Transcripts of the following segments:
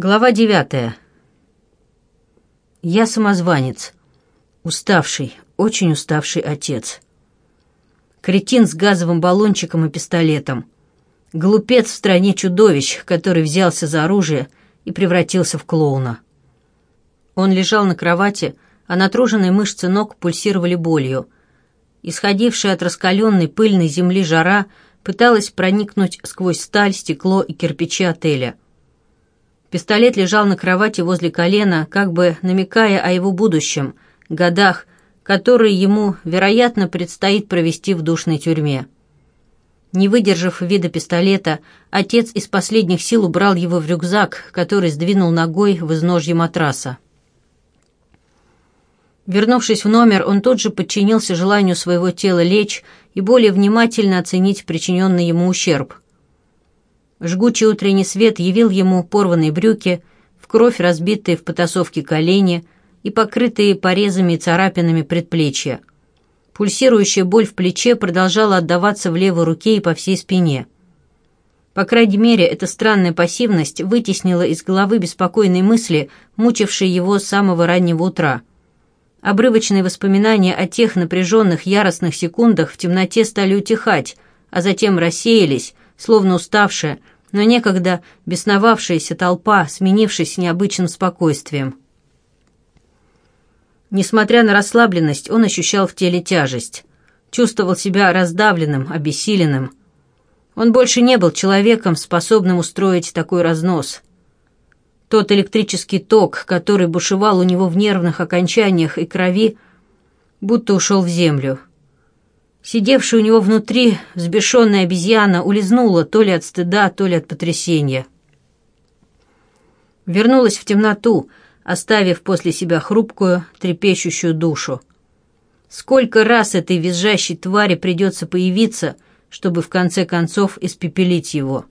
Глава девятая. Я самозванец. Уставший, очень уставший отец. Кретин с газовым баллончиком и пистолетом. Глупец в стране чудовищ, который взялся за оружие и превратился в клоуна. Он лежал на кровати, а натруженные мышцы ног пульсировали болью. Исходившая от раскаленной пыльной земли жара пыталась проникнуть сквозь сталь, стекло и кирпичи отеля — Пистолет лежал на кровати возле колена, как бы намекая о его будущем, годах, которые ему, вероятно, предстоит провести в душной тюрьме. Не выдержав вида пистолета, отец из последних сил убрал его в рюкзак, который сдвинул ногой в изножье матраса. Вернувшись в номер, он тут же подчинился желанию своего тела лечь и более внимательно оценить причиненный ему ущерб – Жгучий утренний свет явил ему порванные брюки, в кровь разбитые в потасовке колени и покрытые порезами и царапинами предплечья. Пульсирующая боль в плече продолжала отдаваться в левой руке и по всей спине. По крайней мере, эта странная пассивность вытеснила из головы беспокойные мысли, мучившие его с самого раннего утра. Обрывочные воспоминания о тех напряженных яростных секундах в темноте стали утихать, а затем рассеялись, словно уставшая, но некогда бесновавшаяся толпа, сменившись необычным спокойствием. Несмотря на расслабленность, он ощущал в теле тяжесть. Чувствовал себя раздавленным, обессиленным. Он больше не был человеком, способным устроить такой разнос. Тот электрический ток, который бушевал у него в нервных окончаниях и крови, будто ушел в землю. Сидевшая у него внутри взбешенная обезьяна улизнула то ли от стыда, то ли от потрясения. Вернулась в темноту, оставив после себя хрупкую, трепещущую душу. Сколько раз этой визжащей твари придется появиться, чтобы в конце концов испепелить его?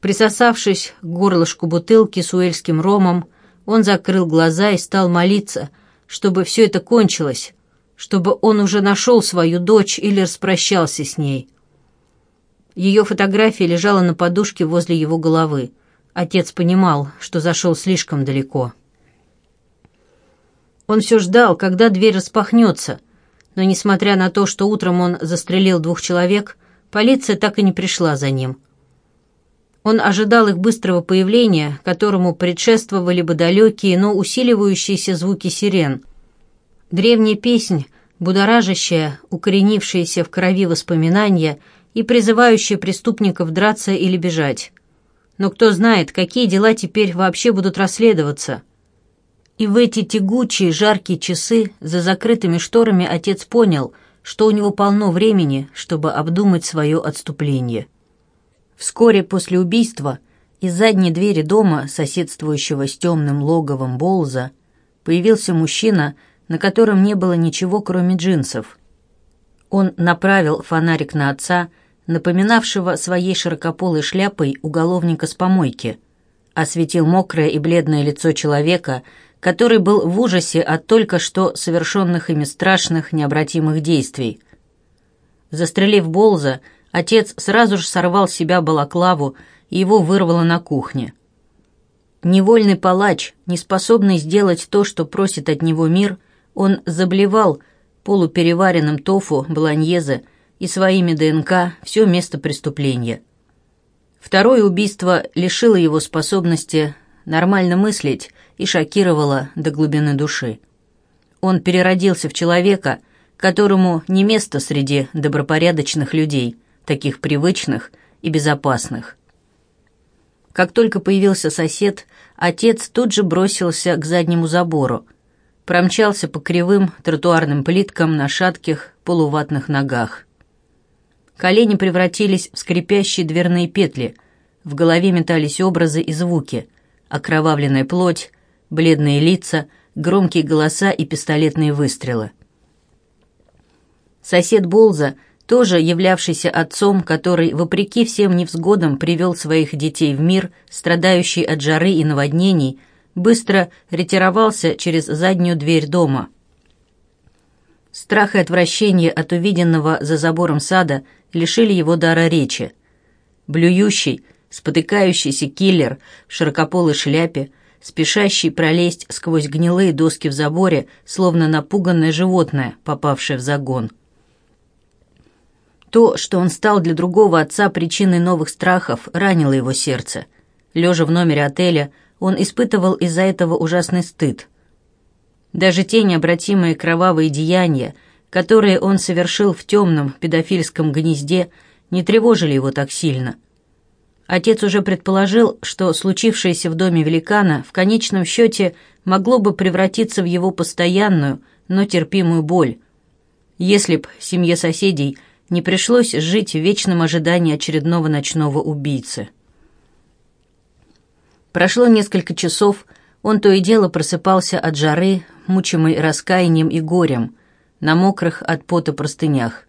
Присосавшись к горлышку бутылки с уэльским ромом, он закрыл глаза и стал молиться, чтобы все это кончилось, чтобы он уже нашел свою дочь или распрощался с ней. Ее фотография лежала на подушке возле его головы. Отец понимал, что зашел слишком далеко. Он все ждал, когда дверь распахнется, но, несмотря на то, что утром он застрелил двух человек, полиция так и не пришла за ним. Он ожидал их быстрого появления, которому предшествовали бы далекие, но усиливающиеся звуки сирен — древняя песнь, будоражащая, укоренившаяся в крови воспоминания и призывающая преступников драться или бежать. Но кто знает, какие дела теперь вообще будут расследоваться. И в эти тягучие, жаркие часы за закрытыми шторами отец понял, что у него полно времени, чтобы обдумать свое отступление. Вскоре после убийства из задней двери дома, соседствующего с темным логовом Болза, появился мужчина, на котором не было ничего, кроме джинсов. Он направил фонарик на отца, напоминавшего своей широкополой шляпой уголовника с помойки, осветил мокрое и бледное лицо человека, который был в ужасе от только что совершенных ими страшных необратимых действий. Застрелив Болза, отец сразу же сорвал с себя балаклаву, и его вырвало на кухне. Невольный палач, неспособный сделать то, что просит от него мир – он заблевал полупереваренным тофу Бланьезе и своими ДНК все место преступления. Второе убийство лишило его способности нормально мыслить и шокировало до глубины души. Он переродился в человека, которому не место среди добропорядочных людей, таких привычных и безопасных. Как только появился сосед, отец тут же бросился к заднему забору, промчался по кривым тротуарным плиткам на шатких полуватных ногах. Колени превратились в скрипящие дверные петли, в голове метались образы и звуки, окровавленная плоть, бледные лица, громкие голоса и пистолетные выстрелы. Сосед Болза, тоже являвшийся отцом, который, вопреки всем невзгодам, привел своих детей в мир, страдающий от жары и наводнений – быстро ретировался через заднюю дверь дома. Страх и отвращение от увиденного за забором сада лишили его дара речи. Блюющий, спотыкающийся киллер в широкополой шляпе, спешащий пролезть сквозь гнилые доски в заборе, словно напуганное животное, попавшее в загон. То, что он стал для другого отца причиной новых страхов, ранило его сердце. Лежа в номере отеля, он испытывал из-за этого ужасный стыд. Даже те необратимые кровавые деяния, которые он совершил в темном педофильском гнезде, не тревожили его так сильно. Отец уже предположил, что случившееся в доме великана в конечном счете могло бы превратиться в его постоянную, но терпимую боль. Если б семье соседей не пришлось жить в вечном ожидании очередного ночного убийцы. Прошло несколько часов, он то и дело просыпался от жары, мучимый раскаянием и горем, на мокрых от пота простынях.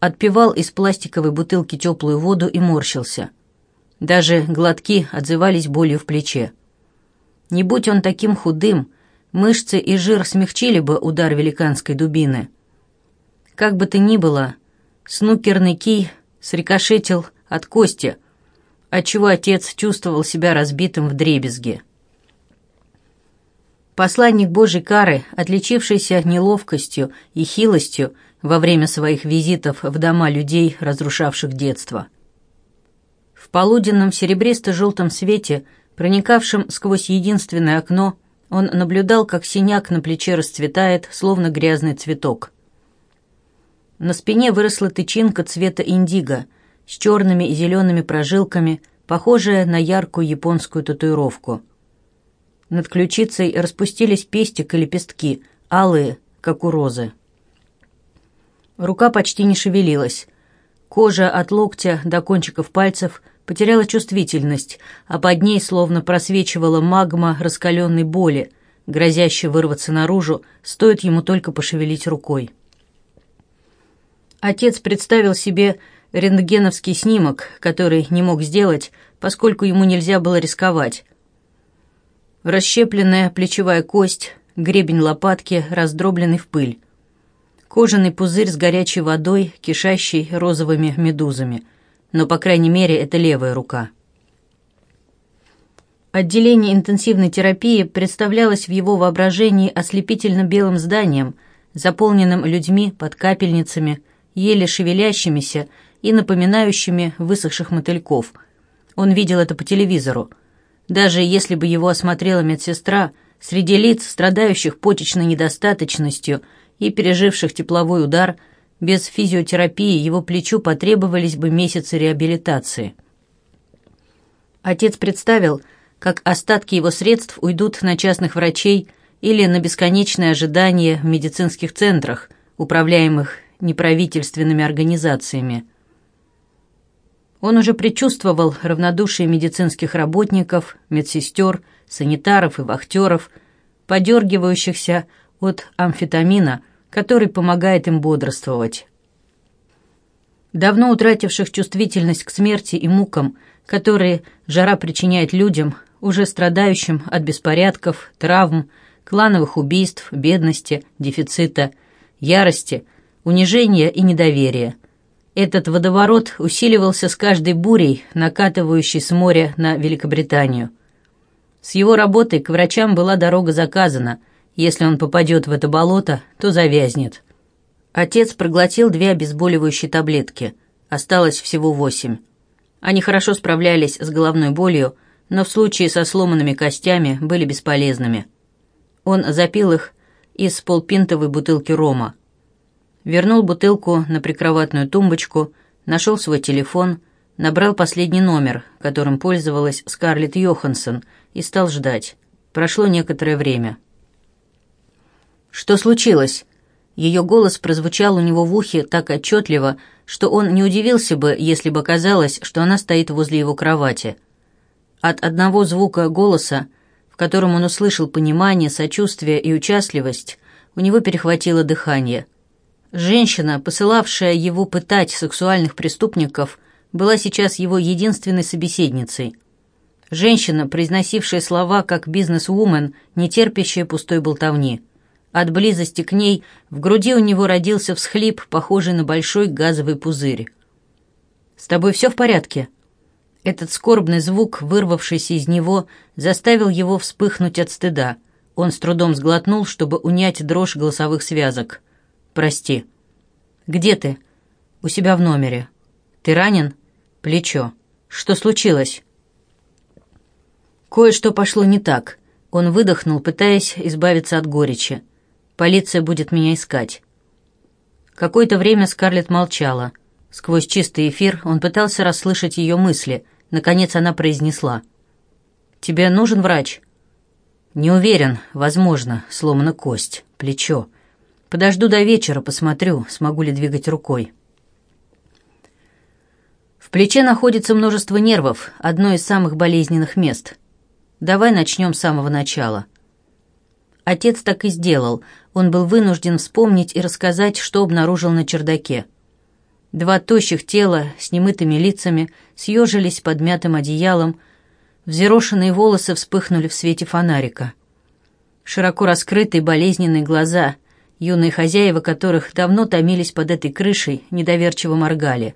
Отпивал из пластиковой бутылки теплую воду и морщился. Даже глотки отзывались болью в плече. Не будь он таким худым, мышцы и жир смягчили бы удар великанской дубины. Как бы то ни было, снукерный кий срикошетил от кости — отчего отец чувствовал себя разбитым в дребезге. Посланник Божьей кары, отличившийся неловкостью и хилостью во время своих визитов в дома людей, разрушавших детство. В полуденном серебристо-желтом свете, проникавшем сквозь единственное окно, он наблюдал, как синяк на плече расцветает, словно грязный цветок. На спине выросла тычинка цвета индиго, с черными и зелеными прожилками, похожая на яркую японскую татуировку. Над ключицей распустились пестик и лепестки, алые, как у розы. Рука почти не шевелилась. Кожа от локтя до кончиков пальцев потеряла чувствительность, а под ней словно просвечивала магма раскаленной боли, грозящая вырваться наружу, стоит ему только пошевелить рукой. Отец представил себе, рентгеновский снимок, который не мог сделать, поскольку ему нельзя было рисковать. Расщепленная плечевая кость, гребень лопатки, раздробленный в пыль. Кожаный пузырь с горячей водой, кишащий розовыми медузами. Но, по крайней мере, это левая рука. Отделение интенсивной терапии представлялось в его воображении ослепительно-белым зданием, заполненным людьми под капельницами, еле шевелящимися и напоминающими высохших мотыльков. Он видел это по телевизору. Даже если бы его осмотрела медсестра, среди лиц, страдающих почечной недостаточностью и переживших тепловой удар, без физиотерапии его плечу потребовались бы месяцы реабилитации. Отец представил, как остатки его средств уйдут на частных врачей или на бесконечное ожидание в медицинских центрах, управляемых неправительственными организациями. Он уже предчувствовал равнодушие медицинских работников, медсестер, санитаров и вахтеров, подергивающихся от амфетамина, который помогает им бодрствовать. Давно утративших чувствительность к смерти и мукам, которые жара причиняет людям, уже страдающим от беспорядков, травм, клановых убийств, бедности, дефицита, ярости, унижения и недоверия – этот водоворот усиливался с каждой бурей, накатывающей с моря на Великобританию. С его работой к врачам была дорога заказана. Если он попадет в это болото, то завязнет. Отец проглотил две обезболивающие таблетки. Осталось всего восемь. Они хорошо справлялись с головной болью, но в случае со сломанными костями были бесполезными. Он запил их из полпинтовой бутылки рома. Вернул бутылку на прикроватную тумбочку, нашел свой телефон, набрал последний номер, которым пользовалась Скарлетт Йоханссон, и стал ждать. Прошло некоторое время. «Что случилось?» Ее голос прозвучал у него в ухе так отчетливо, что он не удивился бы, если бы казалось, что она стоит возле его кровати. От одного звука голоса, в котором он услышал понимание, сочувствие и участливость, у него перехватило дыхание – Женщина, посылавшая его пытать сексуальных преступников, была сейчас его единственной собеседницей. Женщина, произносившая слова как бизнес-вумен, не терпящая пустой болтовни. От близости к ней в груди у него родился всхлип, похожий на большой газовый пузырь. «С тобой все в порядке?» Этот скорбный звук, вырвавшийся из него, заставил его вспыхнуть от стыда. Он с трудом сглотнул, чтобы унять дрожь голосовых связок прости». «Где ты?» «У себя в номере». «Ты ранен?» «Плечо». «Что случилось?» «Кое-что пошло не так». Он выдохнул, пытаясь избавиться от горечи. «Полиция будет меня искать». Какое-то время Скарлетт молчала. Сквозь чистый эфир он пытался расслышать ее мысли. Наконец она произнесла. «Тебе нужен врач?» «Не уверен. Возможно. Сломана кость. Плечо. Подожду до вечера, посмотрю, смогу ли двигать рукой. В плече находится множество нервов, одно из самых болезненных мест. Давай начнем с самого начала. Отец так и сделал. Он был вынужден вспомнить и рассказать, что обнаружил на чердаке. Два тощих тела с немытыми лицами съежились под мятым одеялом, взъерошенные волосы вспыхнули в свете фонарика. Широко раскрытые болезненные глаза — Юные хозяева, которых давно томились под этой крышей, недоверчиво моргали.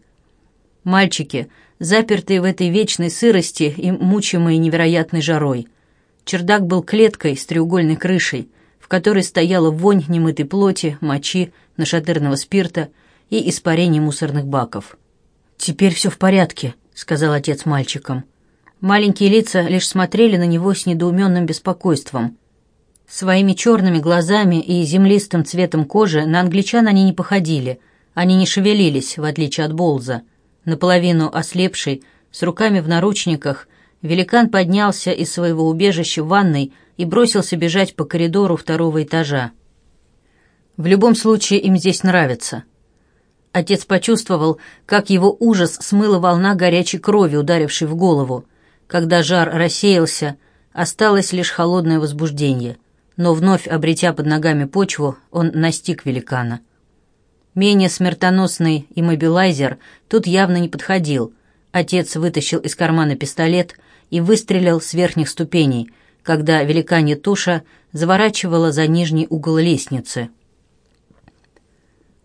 Мальчики, запертые в этой вечной сырости и мучимые невероятной жарой. Чердак был клеткой с треугольной крышей, в которой стояла вонь немытой плоти, мочи, нашатырного спирта и испарений мусорных баков. «Теперь все в порядке», — сказал отец мальчикам. Маленькие лица лишь смотрели на него с недоуменным беспокойством — Своими черными глазами и землистым цветом кожи на англичан они не походили. Они не шевелились, в отличие от Болза. Наполовину ослепший, с руками в наручниках, великан поднялся из своего убежища в ванной и бросился бежать по коридору второго этажа. В любом случае им здесь нравится. Отец почувствовал, как его ужас смыла волна горячей крови, ударившей в голову. Когда жар рассеялся, осталось лишь холодное возбуждение — но вновь обретя под ногами почву, он настиг великана. Менее смертоносный иммобилайзер тут явно не подходил. Отец вытащил из кармана пистолет и выстрелил с верхних ступеней, когда великанья туша заворачивала за нижний угол лестницы.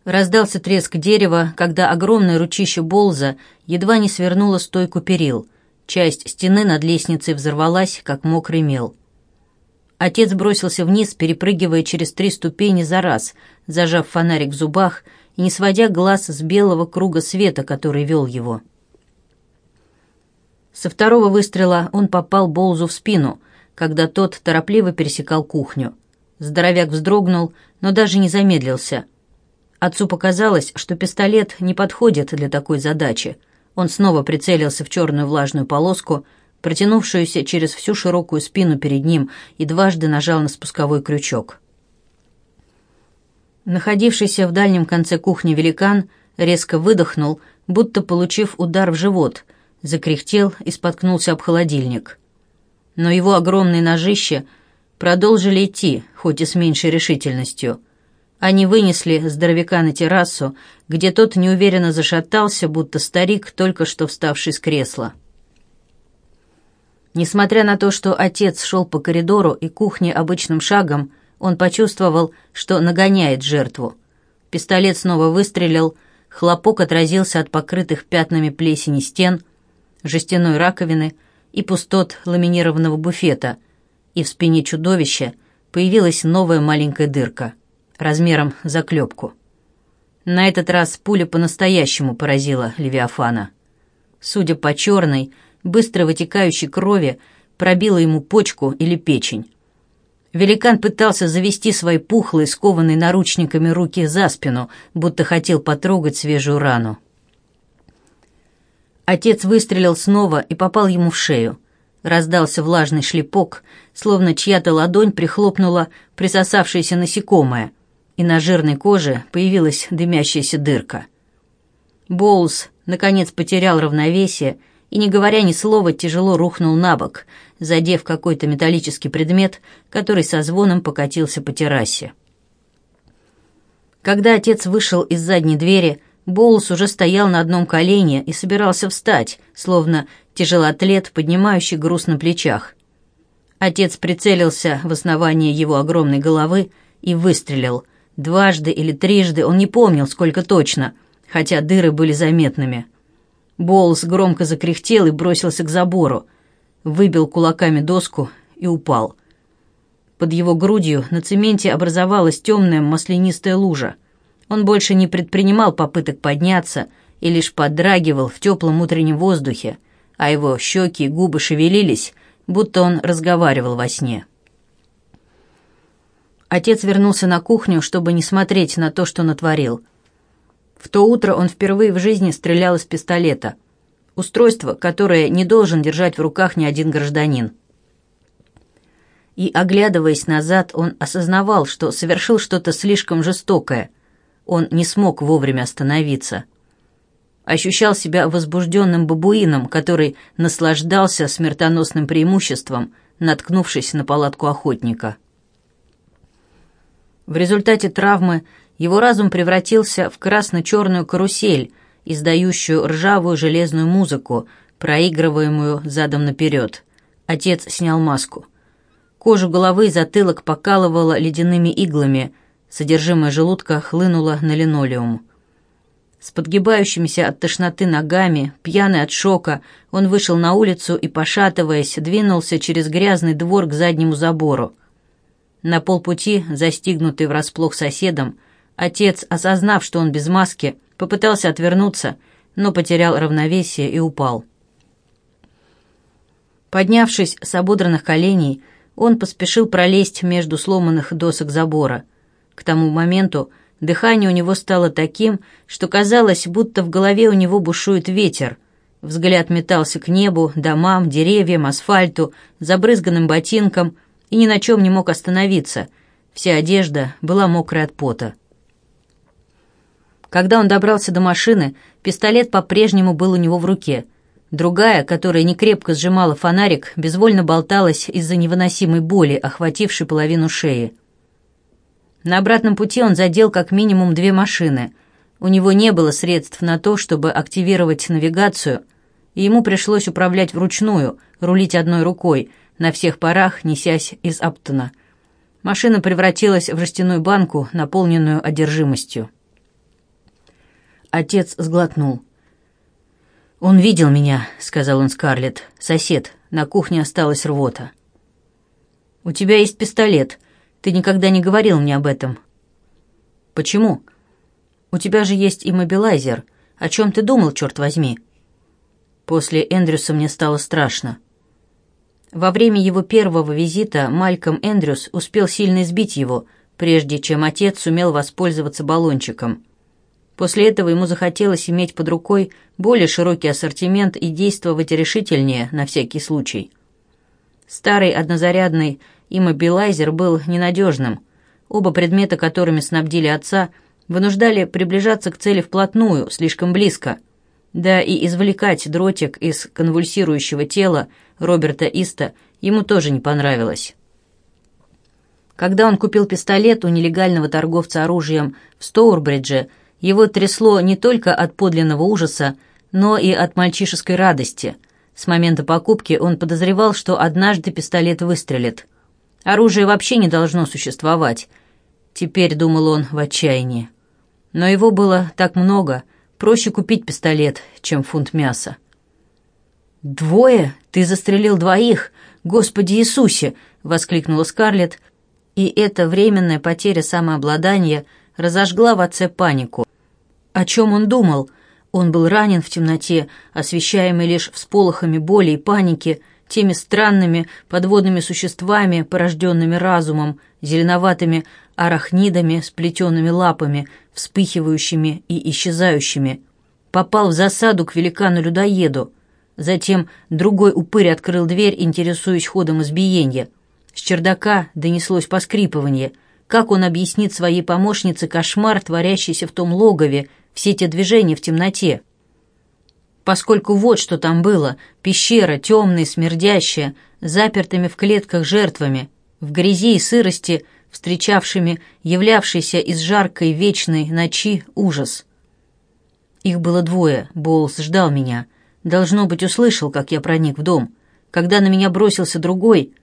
Раздался треск дерева, когда огромное ручище Болза едва не свернуло стойку перил. Часть стены над лестницей взорвалась, как мокрый мел. Отец бросился вниз, перепрыгивая через три ступени за раз, зажав фонарик в зубах и не сводя глаз с белого круга света, который вел его. Со второго выстрела он попал болзу в спину, когда тот торопливо пересекал кухню. Здоровяк вздрогнул, но даже не замедлился. Отцу показалось, что пистолет не подходит для такой задачи. Он снова прицелился в черную влажную полоску — протянувшуюся через всю широкую спину перед ним, и дважды нажал на спусковой крючок. Находившийся в дальнем конце кухни великан резко выдохнул, будто получив удар в живот, закряхтел и споткнулся об холодильник. Но его огромные ножища продолжили идти, хоть и с меньшей решительностью — они вынесли здоровяка на террасу, где тот неуверенно зашатался, будто старик, только что вставший с кресла. Несмотря на то, что отец шел по коридору и кухне обычным шагом, он почувствовал, что нагоняет жертву. Пистолет снова выстрелил, хлопок отразился от покрытых пятнами плесени стен, жестяной раковины и пустот ламинированного буфета, и в спине чудовища появилась новая маленькая дырка размером заклепку. На этот раз пуля по-настоящему поразила Левиафана. Судя по черной, быстро вытекающей крови пробила ему почку или печень. Великан пытался завести свои пухлые, скованные наручниками руки за спину, будто хотел потрогать свежую рану. Отец выстрелил снова и попал ему в шею. Раздался влажный шлепок, словно чья-то ладонь прихлопнула присосавшееся насекомое, и на жирной коже появилась дымящаяся дырка. Боулс, наконец, потерял равновесие и, не говоря ни слова, тяжело рухнул на бок, задев какой-то металлический предмет, который со звоном покатился по террасе. Когда отец вышел из задней двери, Боулс уже стоял на одном колене и собирался встать, словно тяжелоатлет, поднимающий груз на плечах. Отец прицелился в основание его огромной головы и выстрелил. Дважды или трижды он не помнил, сколько точно, хотя дыры были заметными – Болс громко закряхтел и бросился к забору. Выбил кулаками доску и упал. Под его грудью на цементе образовалась темная маслянистая лужа. Он больше не предпринимал попыток подняться и лишь подрагивал в теплом утреннем воздухе, а его щеки и губы шевелились, будто он разговаривал во сне. Отец вернулся на кухню, чтобы не смотреть на то, что натворил – в то утро он впервые в жизни стрелял из пистолета. Устройство, которое не должен держать в руках ни один гражданин. И, оглядываясь назад, он осознавал, что совершил что-то слишком жестокое. Он не смог вовремя остановиться. Ощущал себя возбужденным бабуином, который наслаждался смертоносным преимуществом, наткнувшись на палатку охотника. В результате травмы его разум превратился в красно-черную карусель, издающую ржавую железную музыку, проигрываемую задом наперед. Отец снял маску. Кожу головы и затылок покалывало ледяными иглами, содержимое желудка хлынуло на линолеум. С подгибающимися от тошноты ногами, пьяный от шока, он вышел на улицу и, пошатываясь, двинулся через грязный двор к заднему забору. На полпути, застигнутый врасплох соседом, Отец, осознав, что он без маски, попытался отвернуться, но потерял равновесие и упал. Поднявшись с ободранных коленей, он поспешил пролезть между сломанных досок забора. К тому моменту дыхание у него стало таким, что казалось, будто в голове у него бушует ветер. Взгляд метался к небу, домам, деревьям, асфальту, забрызганным ботинкам и ни на чем не мог остановиться. Вся одежда была мокрая от пота. Когда он добрался до машины, пистолет по-прежнему был у него в руке. Другая, которая некрепко сжимала фонарик, безвольно болталась из-за невыносимой боли, охватившей половину шеи. На обратном пути он задел как минимум две машины. У него не было средств на то, чтобы активировать навигацию, и ему пришлось управлять вручную, рулить одной рукой, на всех парах, несясь из Аптона. Машина превратилась в жестяную банку, наполненную одержимостью. Отец сглотнул. «Он видел меня», — сказал он Скарлетт. «Сосед. На кухне осталась рвота». «У тебя есть пистолет. Ты никогда не говорил мне об этом». «Почему? У тебя же есть иммобилайзер. О чем ты думал, черт возьми?» После Эндрюса мне стало страшно. Во время его первого визита Мальком Эндрюс успел сильно избить его, прежде чем отец сумел воспользоваться баллончиком — После этого ему захотелось иметь под рукой более широкий ассортимент и действовать решительнее на всякий случай. Старый однозарядный иммобилайзер был ненадежным. Оба предмета, которыми снабдили отца, вынуждали приближаться к цели вплотную, слишком близко. Да и извлекать дротик из конвульсирующего тела Роберта Иста ему тоже не понравилось. Когда он купил пистолет у нелегального торговца оружием в Стоурбридже – его трясло не только от подлинного ужаса, но и от мальчишеской радости. С момента покупки он подозревал, что однажды пистолет выстрелит. Оружие вообще не должно существовать. Теперь, думал он, в отчаянии. Но его было так много. Проще купить пистолет, чем фунт мяса. «Двое? Ты застрелил двоих? Господи Иисусе!» — воскликнула Скарлетт. И эта временная потеря самообладания разожгла в отце панику. О чем он думал? Он был ранен в темноте, освещаемый лишь всполохами боли и паники, теми странными подводными существами, порожденными разумом, зеленоватыми арахнидами с плетеными лапами, вспыхивающими и исчезающими. Попал в засаду к великану-людоеду. Затем другой упырь открыл дверь, интересуясь ходом избиения. С чердака донеслось поскрипывание. Как он объяснит своей помощнице кошмар, творящийся в том логове, все те движения в темноте. Поскольку вот что там было, пещера, темная, смердящая, запертыми в клетках жертвами, в грязи и сырости, встречавшими являвшийся из жаркой вечной ночи ужас. Их было двое, Боулс ждал меня. Должно быть, услышал, как я проник в дом. Когда на меня бросился другой,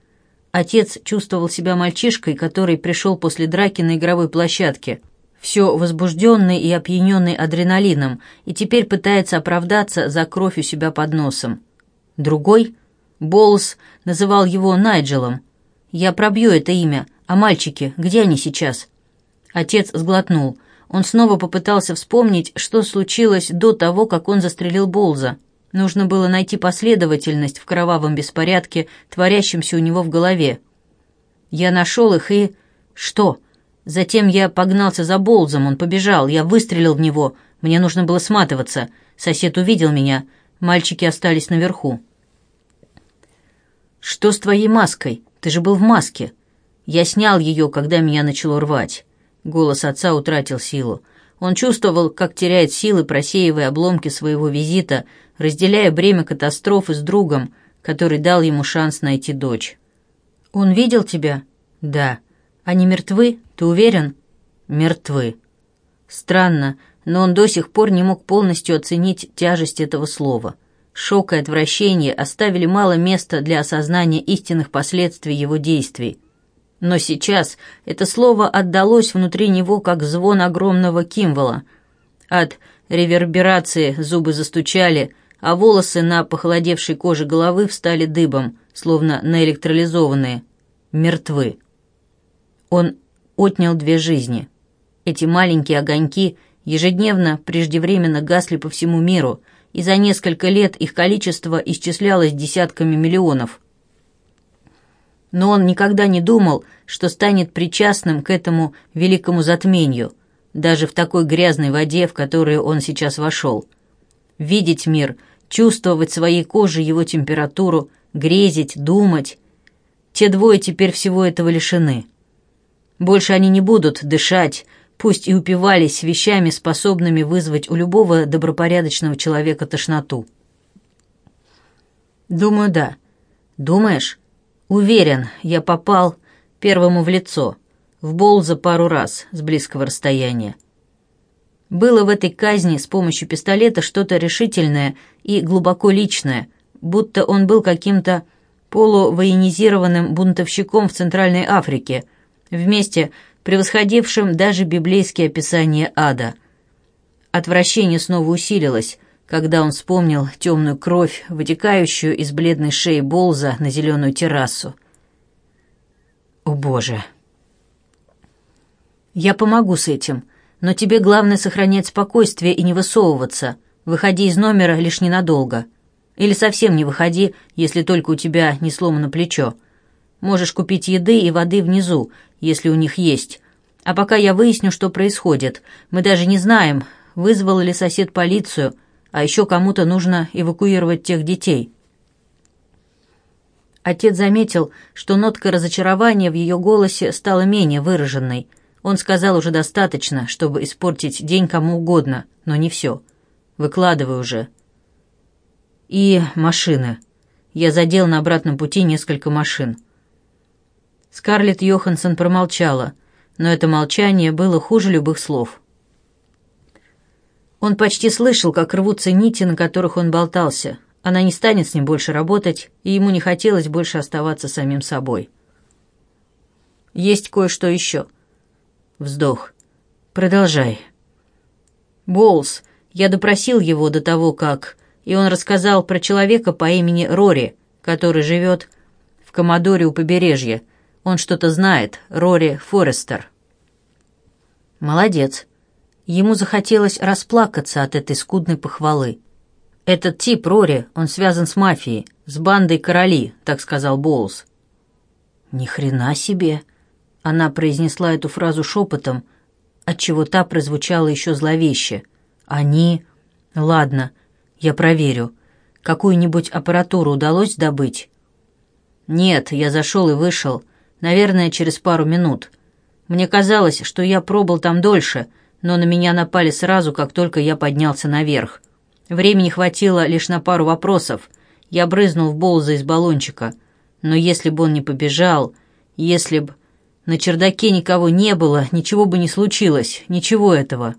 отец чувствовал себя мальчишкой, который пришел после драки на игровой площадке — все возбужденный и опьяненный адреналином, и теперь пытается оправдаться за кровь у себя под носом. Другой, Болс, называл его Найджелом. «Я пробью это имя. А мальчики, где они сейчас?» Отец сглотнул. Он снова попытался вспомнить, что случилось до того, как он застрелил Болза. Нужно было найти последовательность в кровавом беспорядке, творящемся у него в голове. «Я нашел их и...» «Что?» Затем я погнался за Болзом, он побежал, я выстрелил в него. Мне нужно было сматываться. Сосед увидел меня, мальчики остались наверху. «Что с твоей маской? Ты же был в маске!» Я снял ее, когда меня начало рвать. Голос отца утратил силу. Он чувствовал, как теряет силы, просеивая обломки своего визита, разделяя бремя катастрофы с другом, который дал ему шанс найти дочь. «Он видел тебя?» «Да». Они мертвы? Ты уверен? Мертвы. Странно, но он до сих пор не мог полностью оценить тяжесть этого слова. Шок и отвращение оставили мало места для осознания истинных последствий его действий. Но сейчас это слово отдалось внутри него, как звон огромного кимвола. От реверберации зубы застучали, а волосы на похолодевшей коже головы встали дыбом, словно наэлектролизованные. Мертвы. Он отнял две жизни. Эти маленькие огоньки ежедневно преждевременно гасли по всему миру, и за несколько лет их количество исчислялось десятками миллионов. Но он никогда не думал, что станет причастным к этому великому затмению, даже в такой грязной воде, в которую он сейчас вошел. Видеть мир, чувствовать своей кожей его температуру, грезить, думать. Те двое теперь всего этого лишены. Больше они не будут дышать, пусть и упивались вещами, способными вызвать у любого добропорядочного человека тошноту. Думаю, да. Думаешь? Уверен, я попал первому в лицо, в бол за пару раз с близкого расстояния. Было в этой казни с помощью пистолета что-то решительное и глубоко личное, будто он был каким-то полувоенизированным бунтовщиком в Центральной Африке – вместе превосходившим даже библейские описания ада. Отвращение снова усилилось, когда он вспомнил темную кровь, вытекающую из бледной шеи Болза на зеленую террасу. «О, Боже!» «Я помогу с этим, но тебе главное сохранять спокойствие и не высовываться. Выходи из номера лишь ненадолго. Или совсем не выходи, если только у тебя не сломано плечо. Можешь купить еды и воды внизу, если у них есть. А пока я выясню, что происходит. Мы даже не знаем, вызвал ли сосед полицию, а еще кому-то нужно эвакуировать тех детей». Отец заметил, что нотка разочарования в ее голосе стала менее выраженной. Он сказал уже достаточно, чтобы испортить день кому угодно, но не все. «Выкладывай уже». «И машины», я задел на обратном пути несколько машин. Скарлетт Йоханссон промолчала, но это молчание было хуже любых слов. Он почти слышал, как рвутся нити, на которых он болтался. Она не станет с ним больше работать, и ему не хотелось больше оставаться самим собой. «Есть кое-что еще». Вздох. «Продолжай». «Боулс, я допросил его до того, как...» И он рассказал про человека по имени Рори, который живет в Комодоре у побережья, он что-то знает. Рори Форестер». «Молодец». Ему захотелось расплакаться от этой скудной похвалы. «Этот тип, Рори, он связан с мафией, с бандой короли», — так сказал Боулс. «Ни хрена себе!» — она произнесла эту фразу шепотом, отчего та прозвучала еще зловеще. «Они...» «Ладно, я проверю. Какую-нибудь аппаратуру удалось добыть?» «Нет, я зашел и вышел наверное, через пару минут. Мне казалось, что я пробыл там дольше, но на меня напали сразу, как только я поднялся наверх. Времени хватило лишь на пару вопросов. Я брызнул в Боуза из баллончика. Но если бы он не побежал, если бы... На чердаке никого не было, ничего бы не случилось, ничего этого.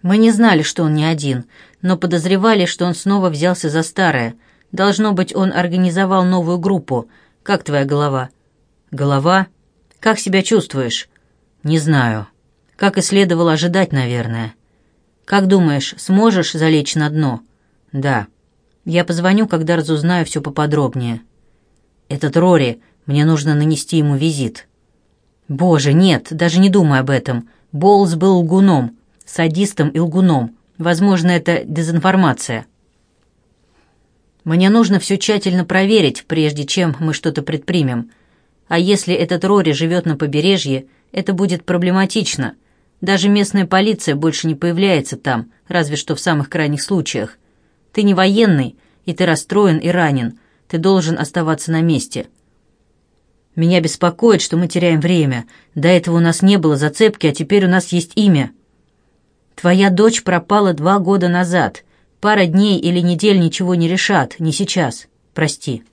Мы не знали, что он не один, но подозревали, что он снова взялся за старое. Должно быть, он организовал новую группу — как твоя голова? Голова? Как себя чувствуешь? Не знаю. Как и следовало ожидать, наверное. Как думаешь, сможешь залечь на дно? Да. Я позвоню, когда разузнаю все поподробнее. Этот Рори, мне нужно нанести ему визит. Боже, нет, даже не думай об этом. Болс был лгуном, садистом и лгуном. Возможно, это дезинформация. Мне нужно все тщательно проверить, прежде чем мы что-то предпримем. А если этот Рори живет на побережье, это будет проблематично. Даже местная полиция больше не появляется там, разве что в самых крайних случаях. Ты не военный, и ты расстроен и ранен. Ты должен оставаться на месте. Меня беспокоит, что мы теряем время. До этого у нас не было зацепки, а теперь у нас есть имя. Твоя дочь пропала два года назад. Пара дней или недель ничего не решат, не сейчас. Прости».